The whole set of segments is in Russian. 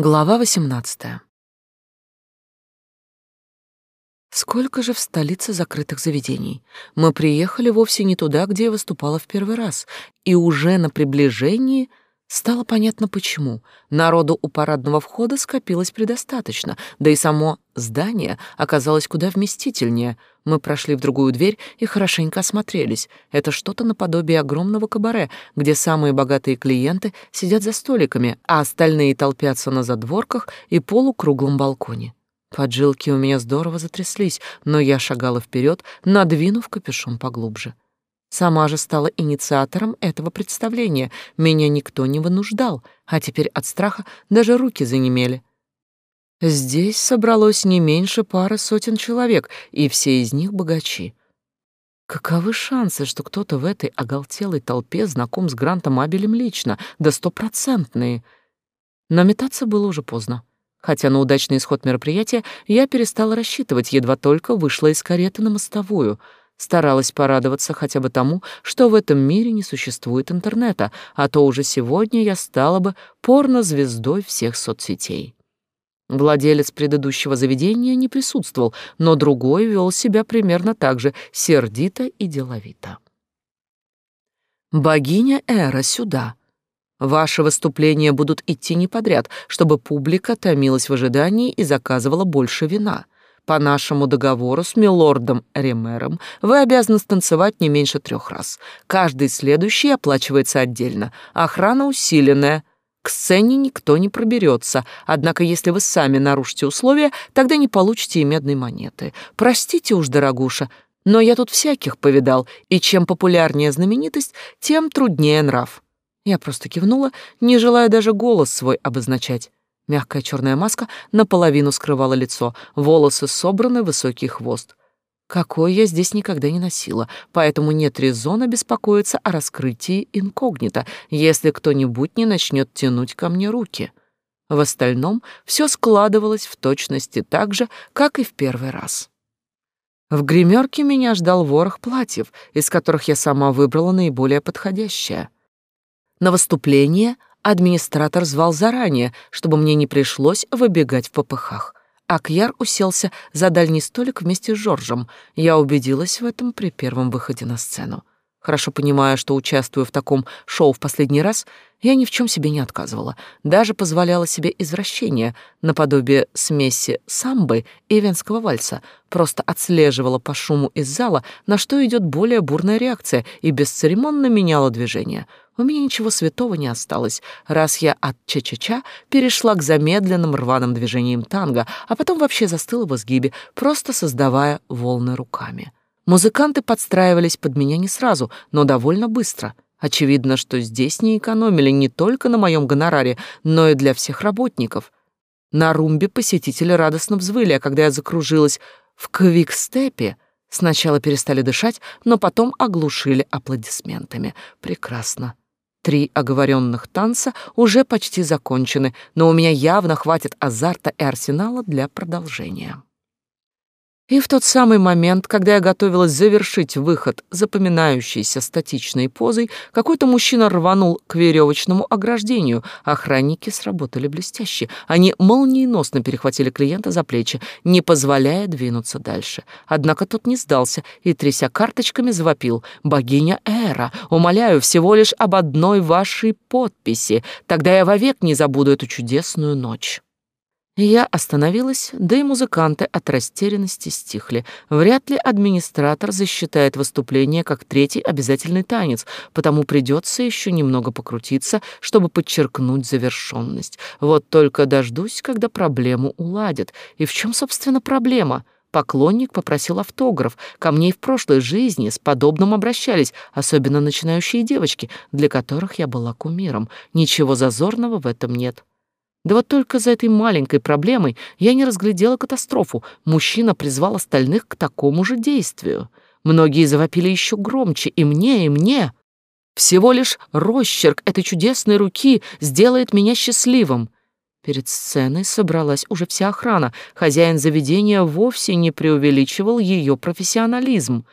Глава 18. Сколько же в столице закрытых заведений? Мы приехали вовсе не туда, где я выступала в первый раз, и уже на приближении стало понятно почему. Народу у парадного входа скопилось предостаточно, да и само здание оказалось куда вместительнее — мы прошли в другую дверь и хорошенько осмотрелись. Это что-то наподобие огромного кабаре, где самые богатые клиенты сидят за столиками, а остальные толпятся на задворках и полукруглом балконе. Поджилки у меня здорово затряслись, но я шагала вперед, надвинув капюшон поглубже. Сама же стала инициатором этого представления. Меня никто не вынуждал, а теперь от страха даже руки занемели. Здесь собралось не меньше пары сотен человек, и все из них богачи. Каковы шансы, что кто-то в этой оголтелой толпе знаком с Грантом Абелем лично? Да стопроцентные. Но метаться было уже поздно. Хотя на удачный исход мероприятия я перестала рассчитывать, едва только вышла из кареты на мостовую. Старалась порадоваться хотя бы тому, что в этом мире не существует интернета, а то уже сегодня я стала бы порно-звездой всех соцсетей. Владелец предыдущего заведения не присутствовал, но другой вел себя примерно так же, сердито и деловито. «Богиня Эра, сюда!» Ваши выступления будут идти не подряд, чтобы публика томилась в ожидании и заказывала больше вина. По нашему договору с милордом Ремером вы обязаны станцевать не меньше трех раз. Каждый следующий оплачивается отдельно. Охрана усиленная, к сцене никто не проберется, однако если вы сами нарушите условия, тогда не получите и медной монеты. Простите уж, дорогуша, но я тут всяких повидал, и чем популярнее знаменитость, тем труднее нрав. Я просто кивнула, не желая даже голос свой обозначать. Мягкая черная маска наполовину скрывала лицо, волосы собраны, высокий хвост. Какой я здесь никогда не носила, поэтому нет резона беспокоиться о раскрытии инкогнито, если кто-нибудь не начнет тянуть ко мне руки. В остальном все складывалось в точности так же, как и в первый раз. В гримерке меня ждал ворох платьев, из которых я сама выбрала наиболее подходящее. На выступление администратор звал заранее, чтобы мне не пришлось выбегать в попыхах. Акьяр уселся за дальний столик вместе с Жоржем. Я убедилась в этом при первом выходе на сцену. Хорошо понимая, что участвую в таком шоу в последний раз, я ни в чем себе не отказывала. Даже позволяла себе извращения, наподобие смеси самбы и венского вальса. Просто отслеживала по шуму из зала, на что идет более бурная реакция, и бесцеремонно меняла движение — у меня ничего святого не осталось, раз я от ча-ча-ча перешла к замедленным рваным движениям танго, а потом вообще застыла в изгибе, просто создавая волны руками. Музыканты подстраивались под меня не сразу, но довольно быстро. Очевидно, что здесь не экономили не только на моем гонораре, но и для всех работников. На румбе посетители радостно взвыли, а когда я закружилась в квикстепе, сначала перестали дышать, но потом оглушили аплодисментами. Прекрасно. Три оговоренных танца уже почти закончены, но у меня явно хватит азарта и арсенала для продолжения. И в тот самый момент, когда я готовилась завершить выход запоминающейся статичной позой, какой-то мужчина рванул к веревочному ограждению. Охранники сработали блестяще. Они молниеносно перехватили клиента за плечи, не позволяя двинуться дальше. Однако тот не сдался и, тряся карточками, завопил. «Богиня Эра, умоляю всего лишь об одной вашей подписи. Тогда я вовек не забуду эту чудесную ночь». Я остановилась, да и музыканты от растерянности стихли. Вряд ли администратор засчитает выступление как третий обязательный танец, потому придется еще немного покрутиться, чтобы подчеркнуть завершенность. Вот только дождусь, когда проблему уладят. И в чем, собственно, проблема? Поклонник попросил автограф. Ко мне и в прошлой жизни с подобным обращались, особенно начинающие девочки, для которых я была кумиром. Ничего зазорного в этом нет. Да вот только за этой маленькой проблемой я не разглядела катастрофу. Мужчина призвал остальных к такому же действию. Многие завопили еще громче, и мне, и мне. Всего лишь росчерк этой чудесной руки сделает меня счастливым. Перед сценой собралась уже вся охрана. Хозяин заведения вовсе не преувеличивал ее профессионализм.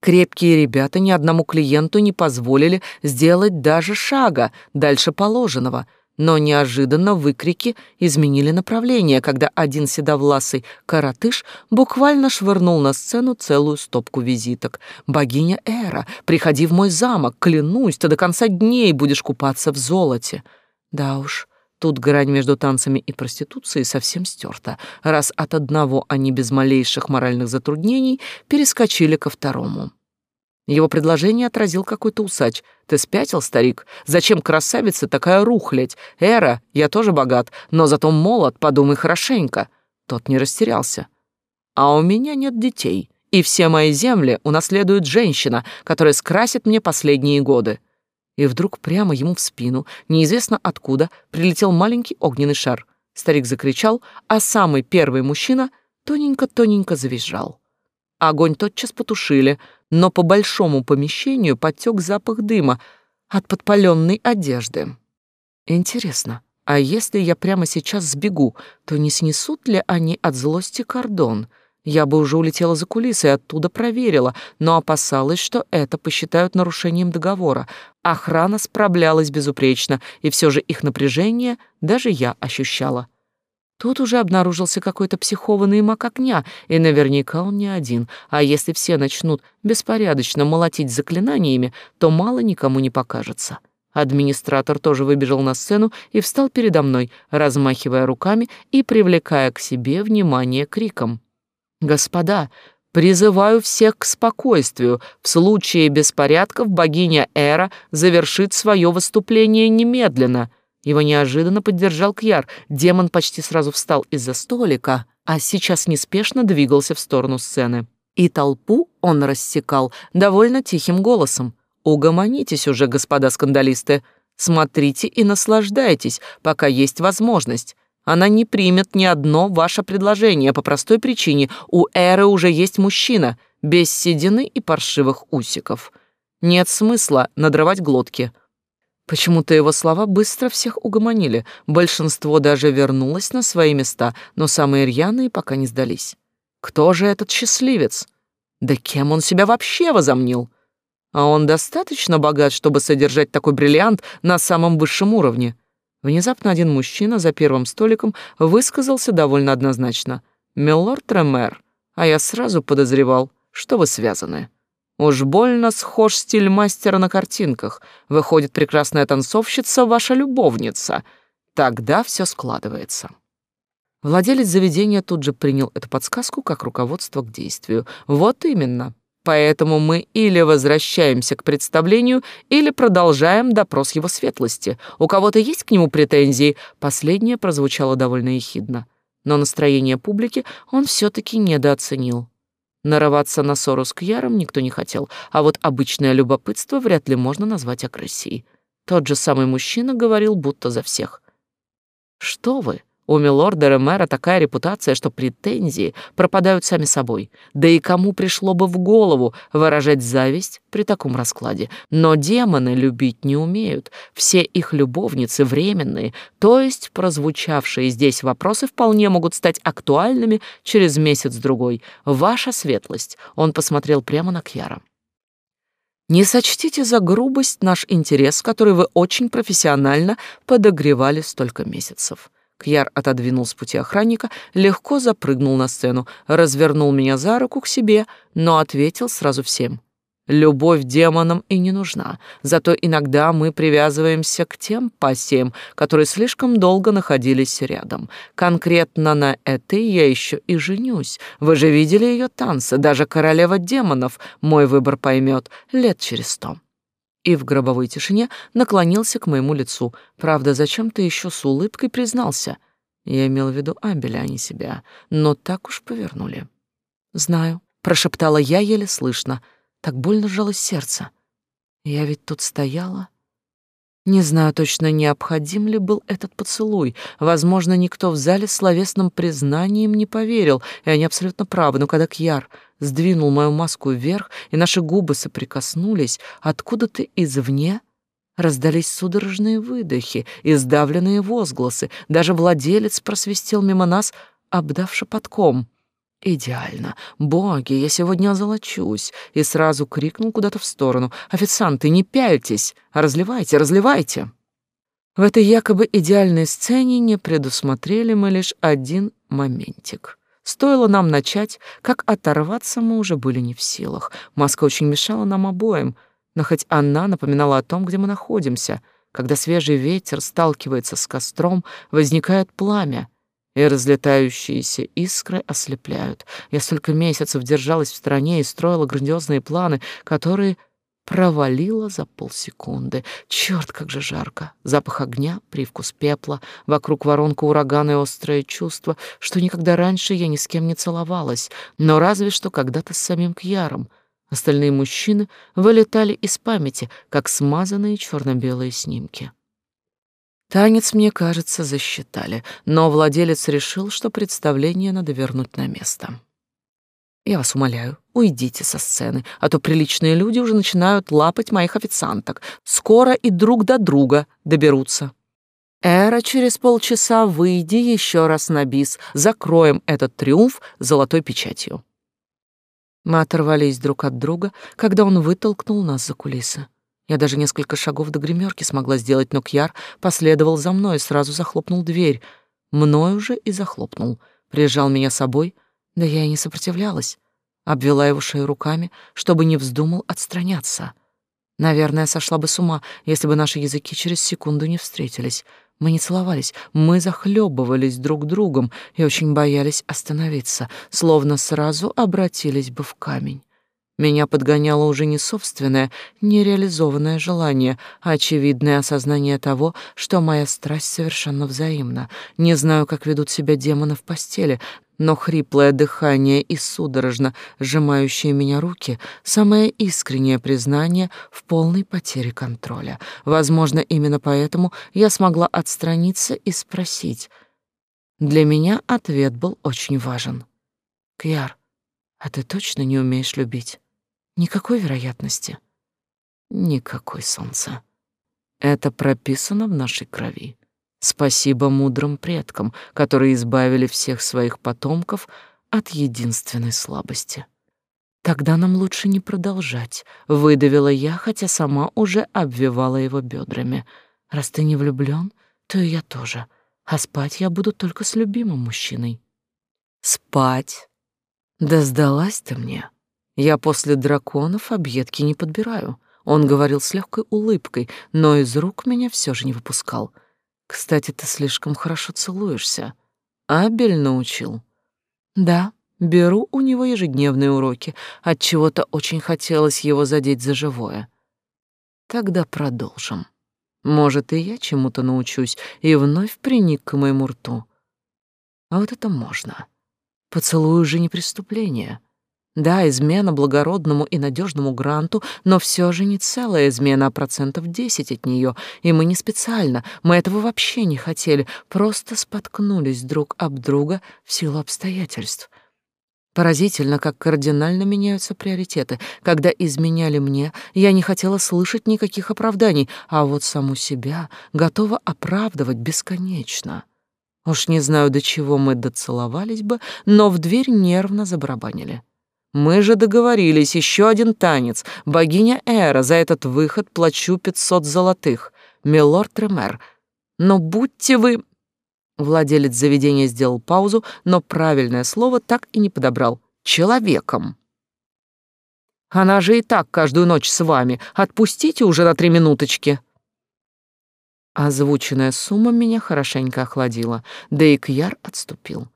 Крепкие ребята ни одному клиенту не позволили сделать даже шага дальше положенного — но неожиданно выкрики изменили направление, когда один седовласый коротыш буквально швырнул на сцену целую стопку визиток. «Богиня Эра, приходи в мой замок, клянусь, ты до конца дней будешь купаться в золоте». Да уж, тут грань между танцами и проституцией совсем стерта, раз от одного они без малейших моральных затруднений перескочили ко второму. Его предложение отразил какой-то усач. «Ты спятил, старик? Зачем красавица такая рухлядь? Эра, я тоже богат, но зато молод, подумай хорошенько». Тот не растерялся. «А у меня нет детей, и все мои земли унаследует женщина, которая скрасит мне последние годы». И вдруг прямо ему в спину, неизвестно откуда, прилетел маленький огненный шар. Старик закричал, а самый первый мужчина тоненько-тоненько завизжал. Огонь тотчас потушили, но по большому помещению потек запах дыма от подпаленной одежды. Интересно, а если я прямо сейчас сбегу, то не снесут ли они от злости кордон? Я бы уже улетела за кулисы и оттуда проверила, но опасалась, что это посчитают нарушением договора. Охрана справлялась безупречно, и все же их напряжение даже я ощущала. Тут уже обнаружился какой-то психованный маг огня, и наверняка он не один, а если все начнут беспорядочно молотить заклинаниями, то мало никому не покажется. Администратор тоже выбежал на сцену и встал передо мной, размахивая руками и привлекая к себе внимание криком. «Господа, призываю всех к спокойствию. В случае беспорядков богиня Эра завершит свое выступление немедленно». Его неожиданно поддержал Кьяр. Демон почти сразу встал из-за столика, а сейчас неспешно двигался в сторону сцены. И толпу он рассекал довольно тихим голосом. «Угомонитесь уже, господа скандалисты. Смотрите и наслаждайтесь, пока есть возможность. Она не примет ни одно ваше предложение по простой причине. У Эры уже есть мужчина, без седины и паршивых усиков. Нет смысла надрывать глотки. Почему-то его слова быстро всех угомонили. Большинство даже вернулось на свои места, но самые рьяные пока не сдались. Кто же этот счастливец? Да кем он себя вообще возомнил? А он достаточно богат, чтобы содержать такой бриллиант на самом высшем уровне. Внезапно один мужчина за первым столиком высказался довольно однозначно. «Милорд Тремер, а я сразу подозревал, что вы связаны». Уж больно схож стиль мастера на картинках. Выходит, прекрасная танцовщица — ваша любовница. Тогда все складывается. Владелец заведения тут же принял эту подсказку как руководство к действию. Вот именно. Поэтому мы или возвращаемся к представлению, или продолжаем допрос его светлости. У кого-то есть к нему претензии? Последнее прозвучало довольно ехидно. Но настроение публики он все-таки недооценил. Нарываться на ссору с Кьяром никто не хотел, а вот обычное любопытство вряд ли можно назвать агрессией. Тот же самый мужчина говорил будто за всех. «Что вы? У милорда Ремера такая репутация, что претензии пропадают сами собой. Да и кому пришло бы в голову выражать зависть при таком раскладе? Но демоны любить не умеют. Все их любовницы временные, то есть прозвучавшие здесь вопросы вполне могут стать актуальными через месяц-другой. Ваша светлость, он посмотрел прямо на Кьяра. Не сочтите за грубость наш интерес, который вы очень профессионально подогревали столько месяцев. Кьяр отодвинул с пути охранника, легко запрыгнул на сцену, развернул меня за руку к себе, но ответил сразу всем. Любовь демонам и не нужна, зато иногда мы привязываемся к тем пассиям, которые слишком долго находились рядом. Конкретно на этой я еще и женюсь. Вы же видели ее танцы, даже королева демонов мой выбор поймет лет через сто и в гробовой тишине наклонился к моему лицу. Правда, зачем-то еще с улыбкой признался. Я имел в виду Абеля, а не себя, но так уж повернули. «Знаю», — прошептала я еле слышно. Так больно сжалось сердце. Я ведь тут стояла не знаю точно, необходим ли был этот поцелуй. Возможно, никто в зале словесным признанием не поверил, и они абсолютно правы. Но когда Кьяр сдвинул мою маску вверх, и наши губы соприкоснулись, откуда-то извне раздались судорожные выдохи и сдавленные возгласы. Даже владелец просвистел мимо нас, обдав шепотком — Идеально. Боги, я сегодня озолочусь. И сразу крикнул куда-то в сторону. Официанты, не пяльтесь. Разливайте, разливайте. В этой якобы идеальной сцене не предусмотрели мы лишь один моментик. Стоило нам начать, как оторваться мы уже были не в силах. Маска очень мешала нам обоим, но хоть она напоминала о том, где мы находимся. Когда свежий ветер сталкивается с костром, возникает пламя, и разлетающиеся искры ослепляют. Я столько месяцев держалась в стороне и строила грандиозные планы, которые провалила за полсекунды. Черт, как же жарко. Запах огня, привкус пепла, вокруг воронка урагана и острое чувство, что никогда раньше я ни с кем не целовалась, но разве что когда-то с самим Кьяром. Остальные мужчины вылетали из памяти, как смазанные черно белые снимки. Танец, мне кажется, засчитали, но владелец решил, что представление надо вернуть на место. Я вас умоляю, уйдите со сцены, а то приличные люди уже начинают лапать моих официанток. Скоро и друг до друга доберутся. Эра, через полчаса выйди еще раз на бис. Закроем этот триумф золотой печатью. Мы оторвались друг от друга, когда он вытолкнул нас за кулисы. Я даже несколько шагов до гримерки смогла сделать, но Кьяр последовал за мной и сразу захлопнул дверь. Мной уже и захлопнул. Прижал меня собой — да я и не сопротивлялась. Обвела его шею руками, чтобы не вздумал отстраняться. Наверное, сошла бы с ума, если бы наши языки через секунду не встретились. Мы не целовались, мы захлебывались друг другом и очень боялись остановиться, словно сразу обратились бы в камень. Меня подгоняло уже не собственное, нереализованное желание, а очевидное осознание того, что моя страсть совершенно взаимна. Не знаю, как ведут себя демоны в постели, но хриплое дыхание и судорожно сжимающие меня руки — самое искреннее признание в полной потере контроля. Возможно, именно поэтому я смогла отстраниться и спросить. Для меня ответ был очень важен. «Кьяр, а ты точно не умеешь любить?» «Никакой вероятности?» «Никакой, солнце. Это прописано в нашей крови. Спасибо мудрым предкам, которые избавили всех своих потомков от единственной слабости. Тогда нам лучше не продолжать, выдавила я, хотя сама уже обвивала его бедрами. Раз ты не влюблён, то и я тоже. А спать я буду только с любимым мужчиной. Спать? Да сдалась ты мне. Я после драконов объедки не подбираю. Он говорил с легкой улыбкой, но из рук меня все же не выпускал — кстати, ты слишком хорошо целуешься. Абель научил. Да, беру у него ежедневные уроки. От чего-то очень хотелось его задеть за живое. Тогда продолжим. Может, и я чему-то научусь и вновь приник к моему рту. А вот это можно. Поцелуй уже не преступление. Да, измена благородному и надежному гранту, но все же не целая измена, а процентов десять от нее. И мы не специально, мы этого вообще не хотели, просто споткнулись друг об друга в силу обстоятельств. Поразительно, как кардинально меняются приоритеты. Когда изменяли мне, я не хотела слышать никаких оправданий, а вот саму себя готова оправдывать бесконечно. Уж не знаю, до чего мы доцеловались бы, но в дверь нервно забарабанили. Мы же договорились, еще один танец. Богиня Эра, за этот выход плачу пятьсот золотых. Милорд Тремер. Но будьте вы... Владелец заведения сделал паузу, но правильное слово так и не подобрал. Человеком. Она же и так каждую ночь с вами. Отпустите уже на три минуточки. Озвученная сумма меня хорошенько охладила, да и Кьяр отступил.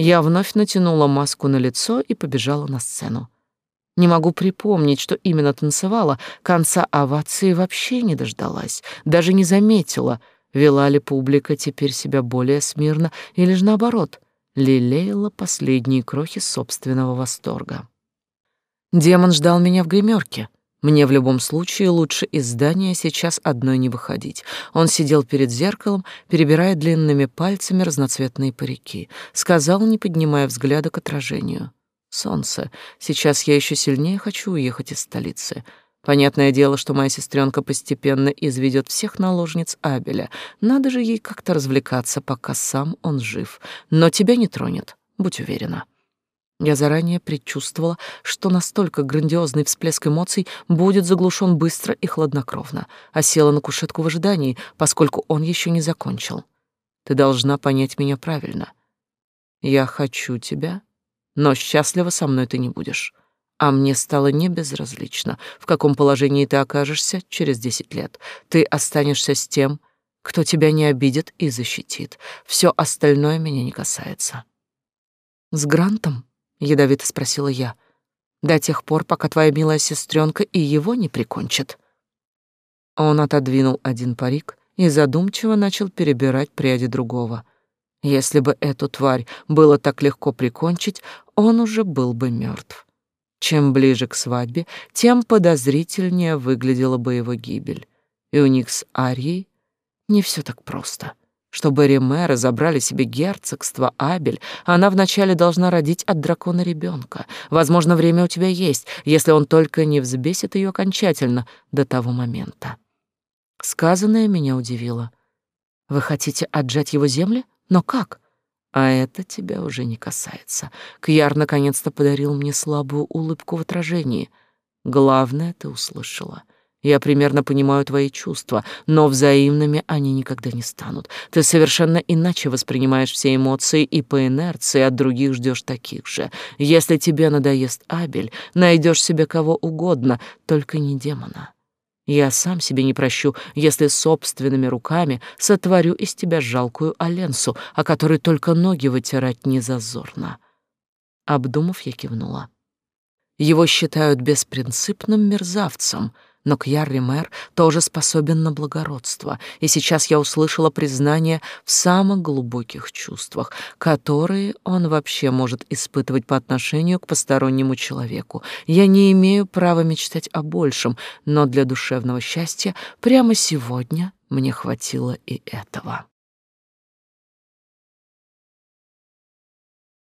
Я вновь натянула маску на лицо и побежала на сцену. Не могу припомнить, что именно танцевала, конца овации вообще не дождалась, даже не заметила, вела ли публика теперь себя более смирно или же наоборот, лелеяла последние крохи собственного восторга. Демон ждал меня в гримерке, мне в любом случае лучше из здания сейчас одной не выходить. Он сидел перед зеркалом, перебирая длинными пальцами разноцветные парики. Сказал, не поднимая взгляда к отражению. «Солнце, сейчас я еще сильнее хочу уехать из столицы. Понятное дело, что моя сестренка постепенно изведет всех наложниц Абеля. Надо же ей как-то развлекаться, пока сам он жив. Но тебя не тронет, будь уверена». Я заранее предчувствовала, что настолько грандиозный всплеск эмоций будет заглушен быстро и хладнокровно, а села на кушетку в ожидании, поскольку он еще не закончил. Ты должна понять меня правильно. Я хочу тебя, но счастлива со мной ты не будешь. А мне стало небезразлично, в каком положении ты окажешься через десять лет. Ты останешься с тем, кто тебя не обидит и защитит. Все остальное меня не касается. С Грантом? Ядовито спросила я. До тех пор, пока твоя милая сестренка и его не прикончит. Он отодвинул один парик и задумчиво начал перебирать пряди другого. Если бы эту тварь было так легко прикончить, он уже был бы мертв. Чем ближе к свадьбе, тем подозрительнее выглядела бы его гибель. И у них с Арией не все так просто. Чтобы Ремера забрали себе герцогство Абель, она вначале должна родить от дракона ребенка. Возможно, время у тебя есть, если он только не взбесит ее окончательно до того момента. Сказанное меня удивило. Вы хотите отжать его земли? Но как? А это тебя уже не касается. Кьяр наконец-то подарил мне слабую улыбку в отражении. Главное ты услышала. Я примерно понимаю твои чувства, но взаимными они никогда не станут. Ты совершенно иначе воспринимаешь все эмоции и по инерции от других ждешь таких же. Если тебе надоест Абель, найдешь себе кого угодно, только не демона. Я сам себе не прощу, если собственными руками сотворю из тебя жалкую Аленсу, о которой только ноги вытирать не зазорно. Обдумав, я кивнула. Его считают беспринципным мерзавцем — но Кьяр Ример тоже способен на благородство, и сейчас я услышала признание в самых глубоких чувствах, которые он вообще может испытывать по отношению к постороннему человеку. Я не имею права мечтать о большем, но для душевного счастья прямо сегодня мне хватило и этого.